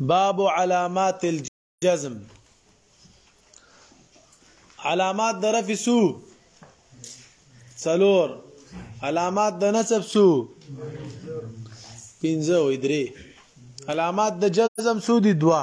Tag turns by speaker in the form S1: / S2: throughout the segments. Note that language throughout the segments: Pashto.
S1: باب علامات الجزم علامات د رفع سو څلور علامات د نسب سو پنځه وې درې علامات د جزم سو دي دوا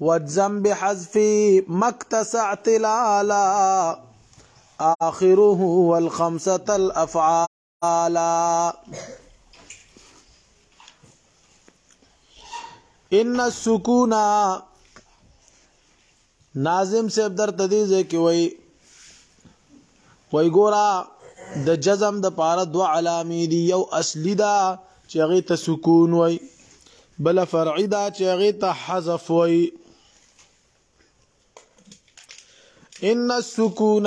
S1: واجزم بحذف ما اكتسع تلالا آخره والخمسة الأفعال تعالی ان السکون ناظم صاحب درته دې ځای کې وای وای ګورا د جزم د پاره دوه علامې دي یو اصلي دا چې هغه ته سکون وای بل فرعي دا چې هغه ته حذف وای ان السکون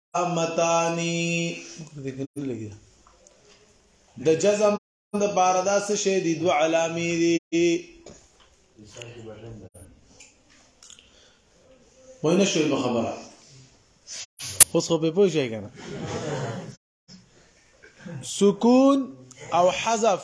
S1: امتانی د جزم د بار دا څه شی دي دوه علامې دي وای نه شوی خبره اوس خو به پوه شئ کنه سکون او حذف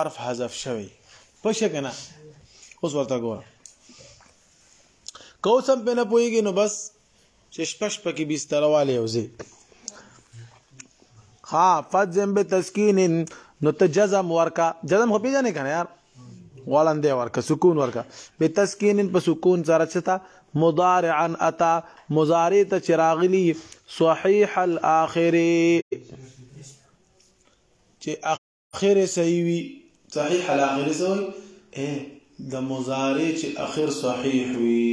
S1: حرف حذف شوی پښه کنه اوس ورته ګور کو سم په نه پويږي نو بس چې شپش پکې بستر والي اوځي ها فجم به تسکین نو ته جزم ورکا جزم خو پیژنې کنه یار ولندې ورکا سکون ورکا به تسکین په سکون سره چتا مضارعا اتا مضارع ته چراغلی صحیح الاخره چې اخر یې صحیح وي. صحیح الاخر یې څه وایي؟ ای د مضارع چې اخر صحیح وي.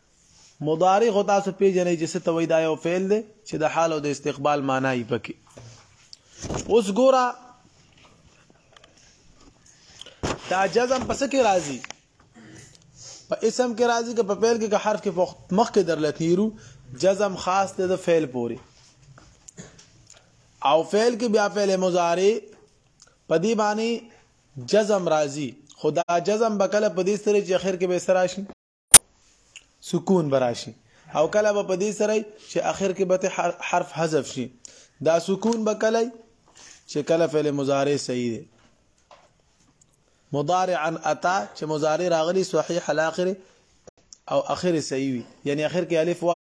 S1: مضارع خو تاسو پیژنئ چې څه ته وایي دا یو فعل دی چې د حال او د استقبال معنی یې پکې اوس ګوره دا جزم پس کې راځي په اسم کې راځي که په فعل کې که حرف کې مخ کې درلتیرو جزم خاص دی د فعل پوري او فعل کې بیا فعل مضارع په دې باندې جزم راځي خدا جزم بکله په دې سره چې اخر کې به سره شي سکون براشي او کله به په دې سره چې اخر کې به حرف حذف شي دا سکون به کله چې کله فعل مضارع صحیح دی مضارعا اتا چې مضارع راغلی صحیح الاخر او اخر صحیح وي یعنی اخر کې الف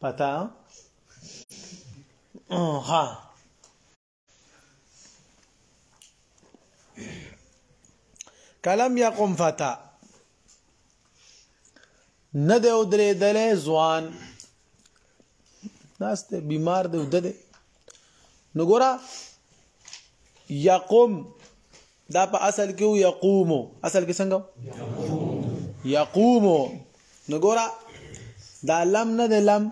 S1: پتا ها کلم یقم فتا نه د او درې دلې ځوان ناشته بیمار دی ودده نو ګورا یقم دا په اصل کې و یقوم اصل کې څنګه یقوم نو ګوره دا لم نه دی لم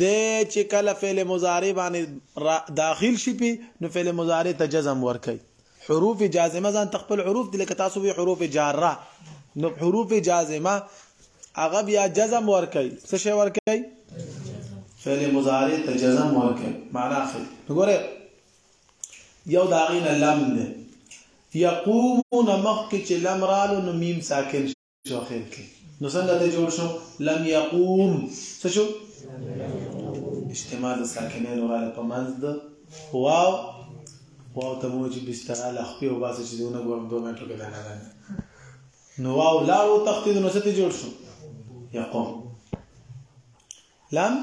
S1: د چې کله فعل مضارع باندې داخل شي په نو فعل مضارع ته جزم ورکړي حروف جازمه ځان تخپل حروف دي لکه تاسو وی حروف جاره نو حروف جازمه هغه بیا جزم ورکړي څه شی ورکړي فعل مضارع ته جزم ورکړي معنا اخلي وګوره یو دا غین لم ده یقومون مخک چې لم رالو نو میم ساکن شو اخر کې نو څنګه ته جوړ شو لم یقوم څه شو اجتماع د ساکنین رااله په منځ ده واو واو ته مو چې بستر له خپل او باسه چې دونه ګورم دوه منټو کې نه نه نو واو لاړو تختی نو څه ته جوړ شو یقوم لم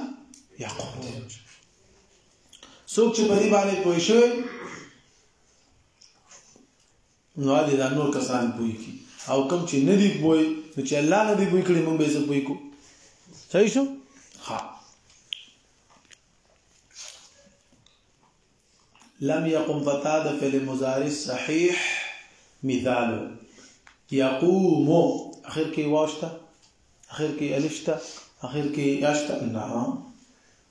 S1: يقود څوک چې په دې باندې پوه شوی نو دې دا نور کسان پوي کی او کوم چې نه دی پوي نو چې الله نه دی پوي کړي مونږ به یې پوي کو صحیح شو ها لم يقم فتا د فعل مضارع صحیح مثال يقوم اخر کې واشته اخر کې الفته اخر کې یاشته نه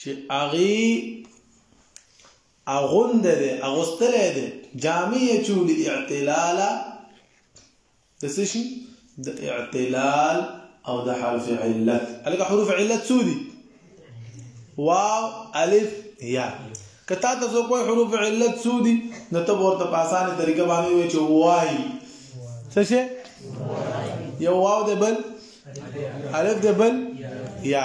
S1: چې اغي اغوند دې اغوستل دې جامع چول اعتلال د څه شي د اعتلال او د حرف علت الګه حروف علت سودي واو الف یا کته ته زو کوئی حروف علت سودي نو ته ورته په اسانه طریقه باندې وای چې وای څه شي یو واو د بل الف د بل یا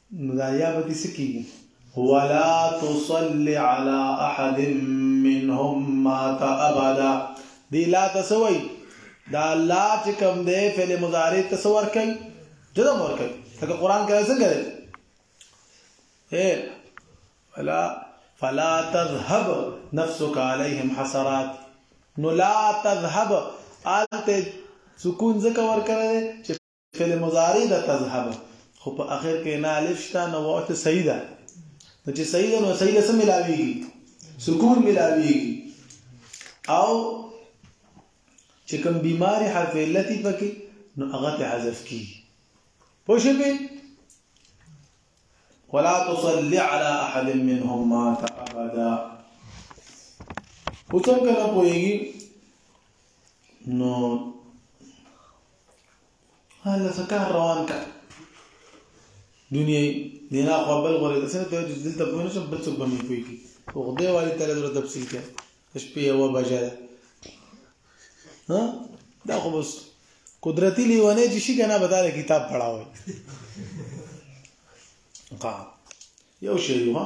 S1: نو دا یا به دې څه کېږي؟ ولا تصل علی احد منهم مات ابدا دې لا ته څه وایي؟ دا لا چې کوم دی فعل مضارع ته څه ورکوي؟ جزم ورکوي ځکه قرآن کې څنګه دی؟ فلا فلا تذهب نفسك عليهم حسرات نو لا تذهب آلته سکون ځکه ورکړی چې فعل مضارع د تذهب خو په اخر کې نه الف شته نو وخت صحیح ده نو چې صحیح ده نو صحیح ده سم ملاويږي سکون ملاويږي او چې کوم بیماری حرف علت پکې نو هغه ته حذف کی پوښبه ولا تصلي على احد منهم مات ابدا وڅنګه نه پويږي نو هله فکر روان کا دنیا دینا خو بل غره د سره ته دلته په نو بل څه باندې کوي او خدای والی تعالی در تفصیل کړ شپې یو بجا ها دا خو بس قدرتی لیوانه چې شي کنه بداله کتاب پڑھاوي کا یو شی ها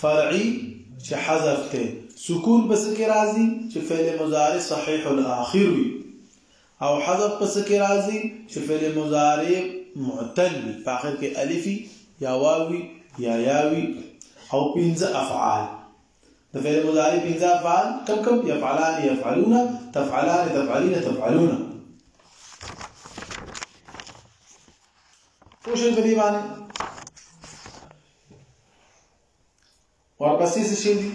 S1: فرعي چې حذف ته سکون په څه کې راځي چې فعل مضارع صحیح الاخر وي او حذف په څه کې راځي چې فعل مضارع معتل وي په اخر کې الفي یا واوي یا یاوي او پنځه افعال د فعل مضارع پنځه افعال کم کم يفعلان يفعلون تفعلان تفعلين تفعلون پوښتنه دې باندې ورپسې څه شي دي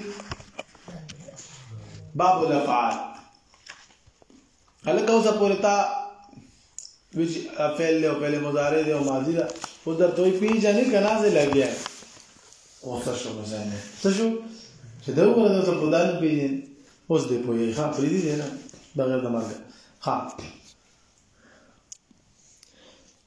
S1: باب الافعال هلکه اوسه پورې تا ویچ فعل له فعل مضارع دی او ماضی دا خو در دوی پیژنې کنه زه لګیا اوسه شو مزانه څه شو چې دا وګوره د څه پدان پیژنې اوس دې پوهې ښه پرې دي نه بغیر د مرګ ها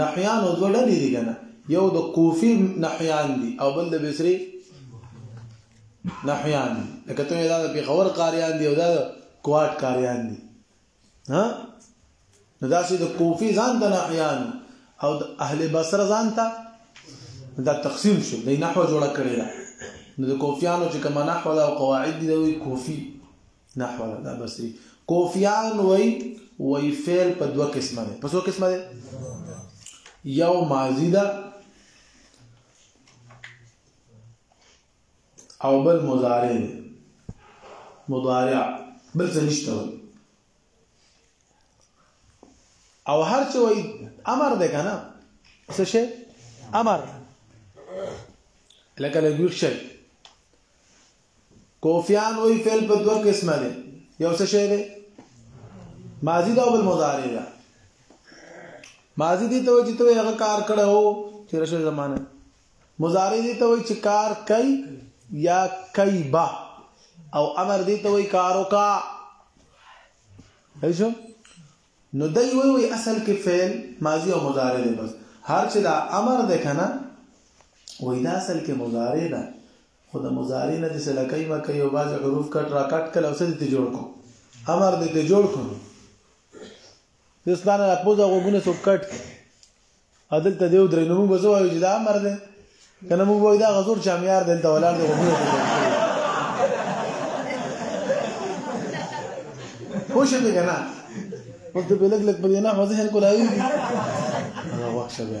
S1: نحویانو دوه ډلې دي کنه یو د کوفي نحویان دي او بل د بصري نحویان دي لکه ته دا د پیښور قاریان دي او دا د کوات قاریان دي ها نو دا چې د کوفي ځان د نحویان او د اهل بصره ځان ته دا تقسیم شو د نحو جوړه کړی دا نو د کوفیانو چې کومه نحو او قواعد دي دوی کوفي نحو له دا بصری کوفیان وای وای فعل په دوه قسمه ده په څو قسمه ده یو ماضی ده او بل مضارع ده مضارع بل څه نشته او هر څه وای امر ده کنه څه شي امر لکه لږ شي کوفیان وی فعل په دوه قسمه دی یو څه شی دی ماضی دا بل مضارع ده ماضی دي ته چې ته هغه کار کړه هو چې رشه زمانه مضارع دي ته چې کار کوي یا کوي با او امر دي ته کارو کا ایشو نو دای وی وی اصل کې فعل ماضی او مضارع دی بس هر چې دا امر ده کنه وای دا اصل کې مضارع ده خو د مضارع نه دې څه لکۍ مکۍ او بعضې حروف کټ را کټ کړل او څه دې ته جوړ کړو امر دې ته جوړ کړو زه ستا نه راپوزه غوږونه څوک کټ کړي هدلته دی ودرې نو موږ به څه وایو چې دا امر دی که نه موږ وایو دا غزور چامیار دی دلته ولاړ دی غوږونه څوک کټ کړي پوه شوې که نه اوس د بلګ لګ په دې نه خو ذهن کولاوي هغه وخت شوه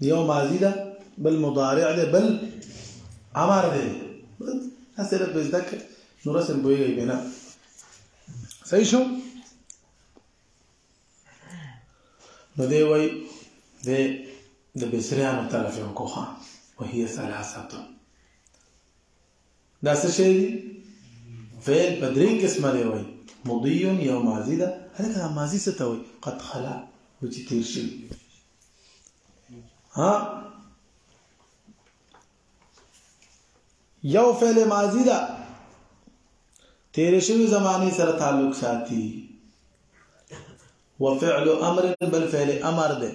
S1: یو ماضی ده بل مضارع ده بل امر ده هسه لږ به زده کړې نو رسم پوهېږئ بنا صحیح شو نو دی وای د د بصریانو طرف یو کوخه وهي ثلاثه دا څه شی دی فعل په درې قسمه دی وای مضی یو ماضی ده هلکه دا ماضی څه ته وای قد خلا و چې تیر شي ها یو فعل ماضی ده تیر شوی زمانی سره تعلق ساتي وفعل امر بل فعل امر دی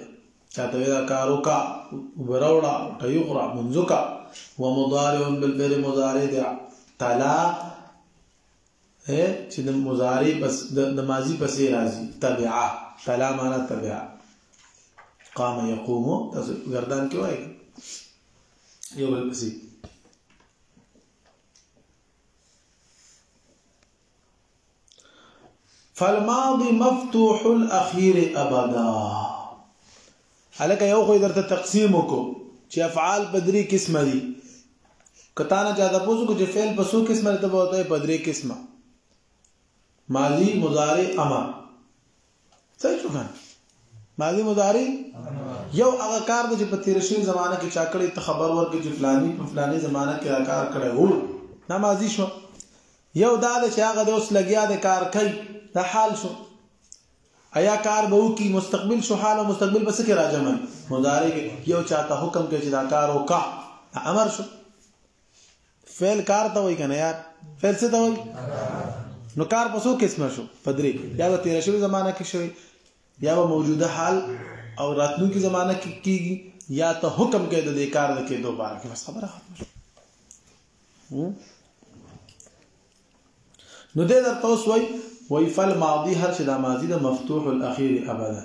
S1: چاته وی دا کار وکا وروړه ټیوخرا منځکا ومضارع بل فعل مضارع دی تلا چې د مضارع پس د ماضی پسې راځي تبعه تلا معنا تبعه قام يقوم تاسو گردان کې وایي یو بل پسې فالماضي مفتوح الاخير ابدا الکه یو خو درته تقسیم وکړو چې افعال په درې قسمه دي کته نه چا د پوزو چې فعل په څو قسمه ته بوته په درې قسمه ماضی مضارع امر صحیح شو کنه ماضی مضارع یو هغه کار دی چې په تیر شوی زمانه کې چا کړی ته خبر ورکړي چې فلانی په فلانی زمانه کې دا کار کړی وو نه ماضی شو یو دا چې هغه د اوس لګیا د کار کوي د حال شو ایا کار به وکي مستقبل شو حال او مستقبل بس کې راځم مضارع یو چاته حکم کوي چې دا کار وکا امر شو فعل کار ته وای کنه یار فعل څه ته وای نو کار په څو قسمه شو پدری یا به تیر شوی زمانہ کې شوی یا به موجوده حال او راتلونکي زمانہ کې کیږي یا ته حکم کې د دې کار د کې دوباره کې بس خبره ختمه شو نو دې درته اوس وای وای فل ماضی هر چې د ماضی د مفتوح الاخير ابدا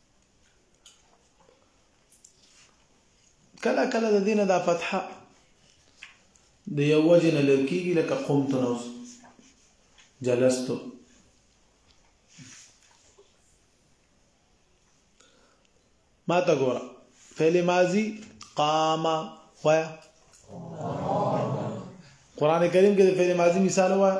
S1: کله کله د دینه دا فتحه د یو وجه نه لرکیږي لکه قمت نو جلست ما تا ګوره فعل ماضی قام وایا قران کریم کې د فعل ماضی مثال وایا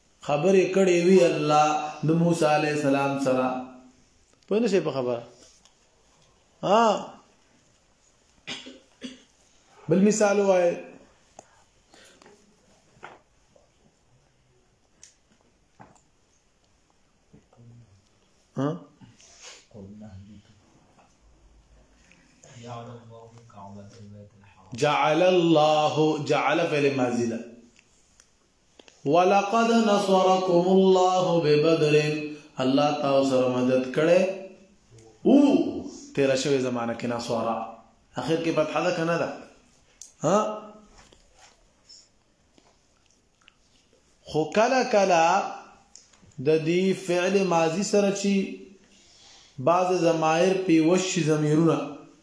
S1: خبرې کړې وی الله د موسی علی السلام سره په نشي په خبره ها بل مثال وای ها جعل الله جعل فعل ماضي ده ولقد نصرکم الله ببدر الله تاسو سره مدد کړي او تیر شوی زمانہ کې نصارا اخر کې فتح ده کنه ده ها خو کله کله د دې فعل ماضی سره چی بعض زمایر په وش زمیرونه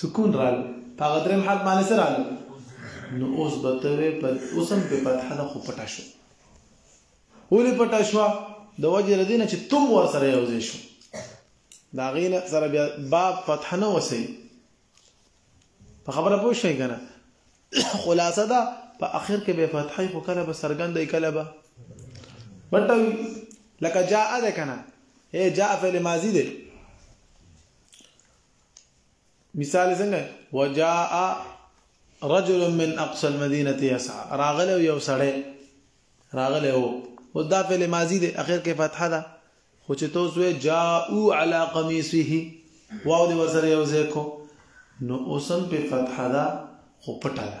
S1: سکون رال په هغه دریم حرف باندې سره رال نو اوس به ته په اوسم په فتحه د خو پټه شو ولې پټه شو د وجه ردینه چې تم ور سره یو ځای شو دا غینه سره بیا باب فتح نه وسی په خبره پوه شئ کنه خلاصه ده په اخر کې به فتحې خو کله به سرګندې کله به بټوي لکه جاء ده کنه اے جاء فعل ماضی ده مثال څنګه وجاء رجل من اقصى المدينه يسعى راغله یو سړی راغله او او دا فعل ماضی دی اخر کې فتحه ده خو چې تاسو وې جاءو على قميصه واو دې ورسره یو ځای کو نو اوسم په فتحه ده خو پټه ده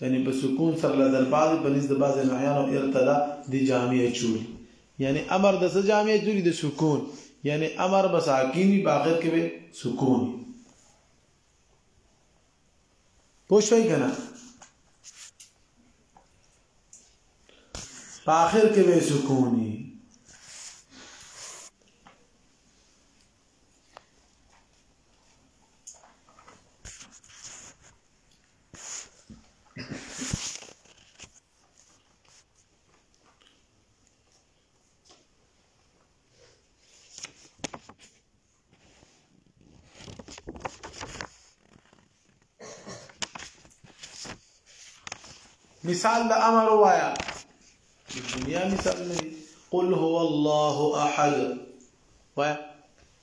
S1: یعنی په سکون سره له درباغی په نزد بعضی نعیانو ارتدا دی جامع چولی یعنی امر د څه جامع چولی د سکون یعنی امر به ساکین وي په آخر کې به سکون وي پوه شوئ که نه په آخر کې به سکون وي مثال د امر وایا د دنیا مثال نه قل هو الله احد وایا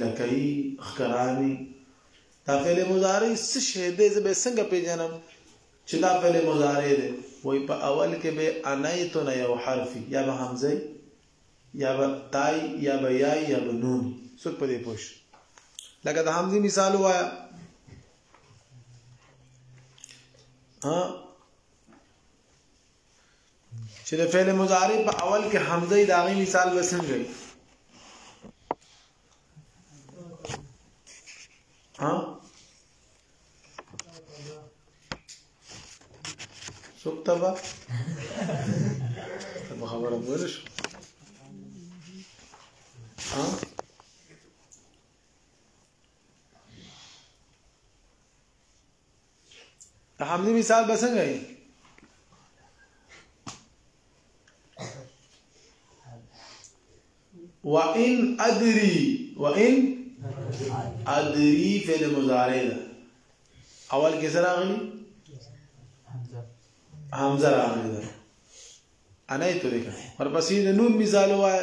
S1: لکۍ خکرانی دا فعل مضارع څه شی دی زه به څنګه پیژنم چې دا فعل مضارع دی وای په اول کې به انایت نه یو حرف یا به همزه یا به تای یا به یا یا به نون څوک په دې پوښ لکه د همزه مثال وایا ها چې د فعل مضارع په اول کې حمزه د هغه مثال به څنګه وي ها سوکتبا تبا خبره بولش ها حمزه مثال به څنګه وي وان ادري وان ادري فعل مضارع ده اول کې سره راغلي حمزه راغلي ده انا یې تورې کړې ورپسې د نون مثال وایي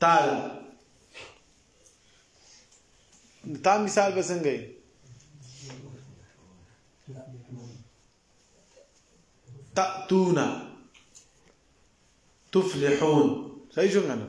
S1: تعالی تا مثال به څنګه تأتون تفلحون صحیح شو کنه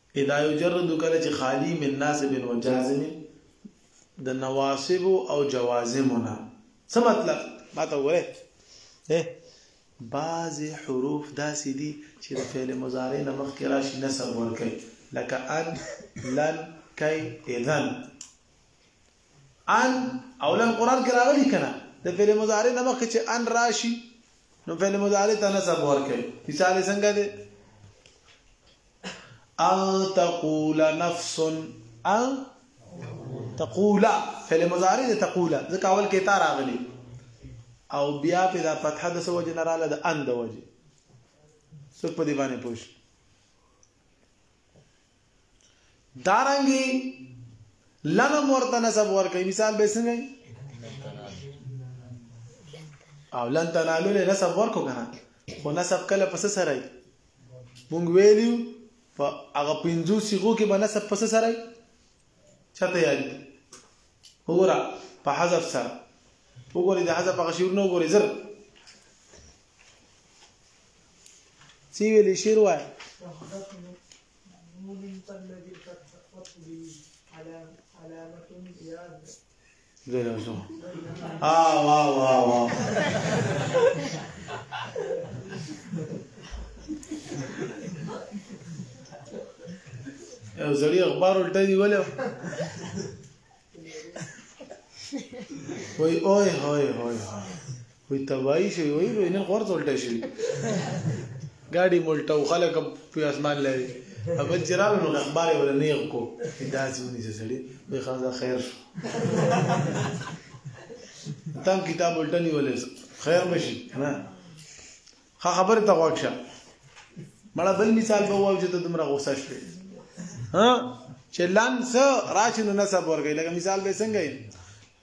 S1: لا يجرد کله چې خالي من ناصب و جازم د نواصب او جوازم نه څه مطلب ما ته وره بعض حروف داسې دي چې د فعل مضارع نه مخکې راشي نسب ورکړي لکه ان لن کای اذن ان او لن قران کې راغلي کنه د فعل مضارع نه مخکې چې ان راشي نو فعل مضارع ته نسب ورکړي مثال څنګه دی ان تقول نفس ان تقول فعل مضارع تقول ځکه اول کې تا راغلی او بیا په دا فتحه د سو جنراله د ان د وجه څوک په دې باندې پوښ دارنګي لنه مرته نسب ورکې مثال به څنګه او لن تنالو له نسب ورکو کنه خو نسب کله پس سره مونږ ویلیو په هغه پنځو صيغو کې به نسب پس سره چته یاد وګوره په حذف سره وګورئ د حذف هغه شعرونه وګورئ زر سی ویلی شعر وای زه یو څو ا وا وا وا یو زړی اخبار ولټه دی ولې وای اوه هاي هاي هاي وي تباہي شوي وي وي نن خور ټولټه شي ګاډي مولټه او خلک په اسمان لري ابا جرال نو اخبار ولا نه یو کو دا ځونی چې سړي وي خان دا خیر شو تام کتاب مولټه نیولې خیر بشي نه خا خبر ته واښه مړه بل مثال به واو چې ته دومره غوسه شې ها چې لنس راشنو نسب ورګي لکه مثال به څنګه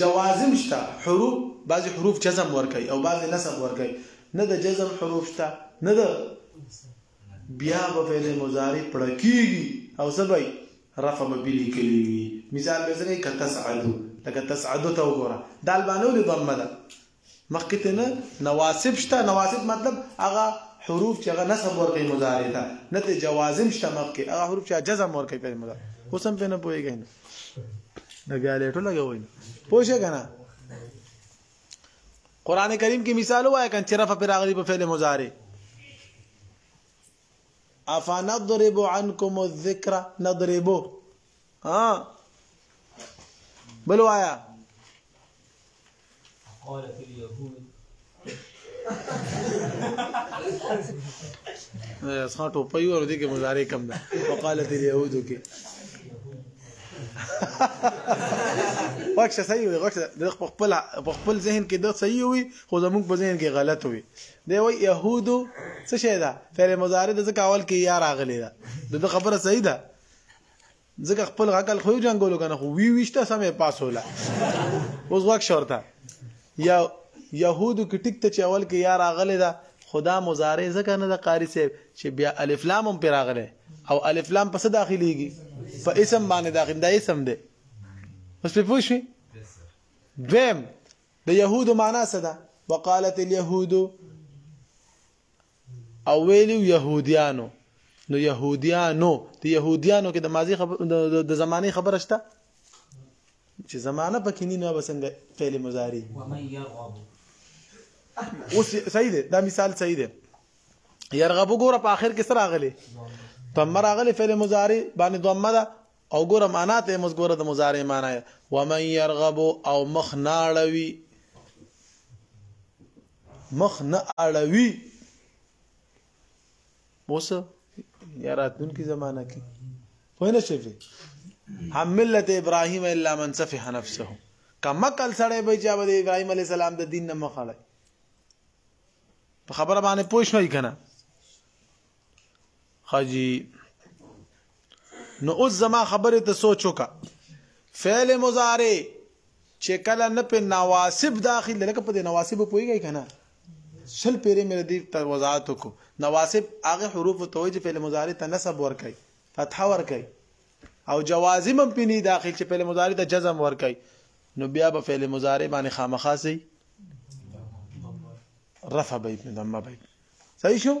S1: جوازم شته حروف بعضی حروف جزم ورکي او بعضی نصب ورکي نه د جزم حروف شته نه د بیا به فعل مضارع پړکیږي او سبای رفع به بلی کلی وي مثال به څنګه کتسعدو لکه تسعدو ته وګوره دال باندې ولې ضمه ده مخکې ته نه نواسب شته نواسب مطلب هغه حروف چې هغه نصب ورکوي مضارع ته نه ته جوازم شته مخکې هغه حروف چې جزم ورکوي کوي مضارع اوس هم په نه پوهیږئ نه دا بیا لټو لګوي پوه شئ کنه قران کریم کې مثال وایي کله چې رفع پر راغلي په فعل مضارع افنضرب عنكم الذکر نضربو ها بل وایا
S2: قالت اليهود
S1: اسما ټوپي ور دي کې مضارع کم ده وقالت اليهود کې واکشه صحیح وي غوښته د خپل خپل ذهن کې د صحیح وي خو زموږ په ذهن کې غلط وي دی وای يهودو څه شي ده فعل مضارع د ځکه اول کې یا راغلی ده د خبره صحیح ده ځکه خپل غکل خو جنگولو کنه خو وی وشته سمې پاسوله اوس غک شورته یا يهودو کې ټیک ته چې اول کې یا راغله دا خدا مضارع ځکه نه د قاری صاحب چې بیا الف لام هم پر راغله او الف لام پس داخليږي په اسم باندې داخل دا اسم دی اوس په پوښي دویم د يهودو معنا څه ده وقالت اليهود او ویلو يهوديانو نو يهوديانو د يهوديانو کې د ماضي خبر د زماني خبره شته چې زمانه پکې نه نو بسنګ فعل مضارع اوس صحیح ده دا مثال صحیح ده يرغب ګوره په اخر کې سره غلي تم راغلي فعل مضارع باندې ضمه ده او ګوره معنا ته مز ګوره د مضارع معنا ومن يرغب او مخ نه اړوي مخ نه اړوي اوس یا راتلونکي زمانہ کې پوه نه شي هم ملت ابراهيم الا من سفه نفسه کما کل سړی به چې د ابراهيم عليه السلام د دین نه مخاله په خبره باندې پوه شوي کنه خجی نو اوس زما خبره ته سوچ وکا فعل مضارع چې کله نه په نواسب داخل لکه په نواسب پويږي کنه شل پیری مې دې تر وضاحت کو نواسب هغه حروف ته وایي چې فعل مضارع ته نسب ور کوي فتح ور کوي او جوازم هم پني داخل چې فعل مضارع ته جزم ور کوي نو بیا به فعل مضارع باندې خامخاسي رفع بیت نه دمه بیت صحیح شو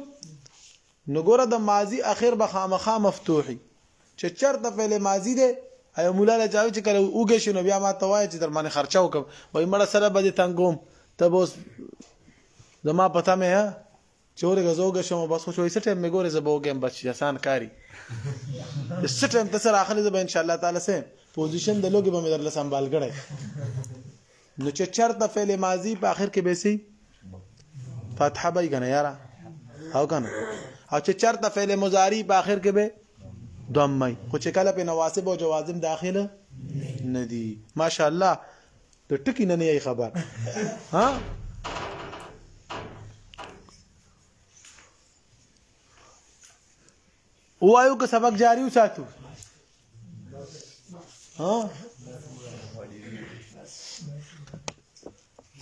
S1: نو ګوره د ماضی اخر به خامخا مفتوحي چې چرته فعل ماضی دی ایا مولا له چاوي چې کله اوګه شنو بیا ما ته وایي چې در باندې خرچه وکم وای مړه سره به دې تنګوم ته بوس زما پته مې ها چې ورګه زوګه شم بس خو شوي سټه مې ګوره زبوګم بچ آسان کاری سټه تاسو راخلې زب ان شاء الله تعالی سه پوزیشن د لوګي به مې درل سنبال کړی نو چې چرته فعل ماضی په اخر کې به سي فتحه به کنه یارا او کنه او چې چرته فعل مضارع په اخر کې به ضمه خو چې کله په نواسب او جوازم داخله ندي ماشاءالله د ټکی نه نه خبر ها ووایو که سبق جاری وساتو ها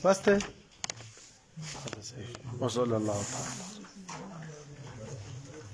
S1: بس ته وصلی الله تعالی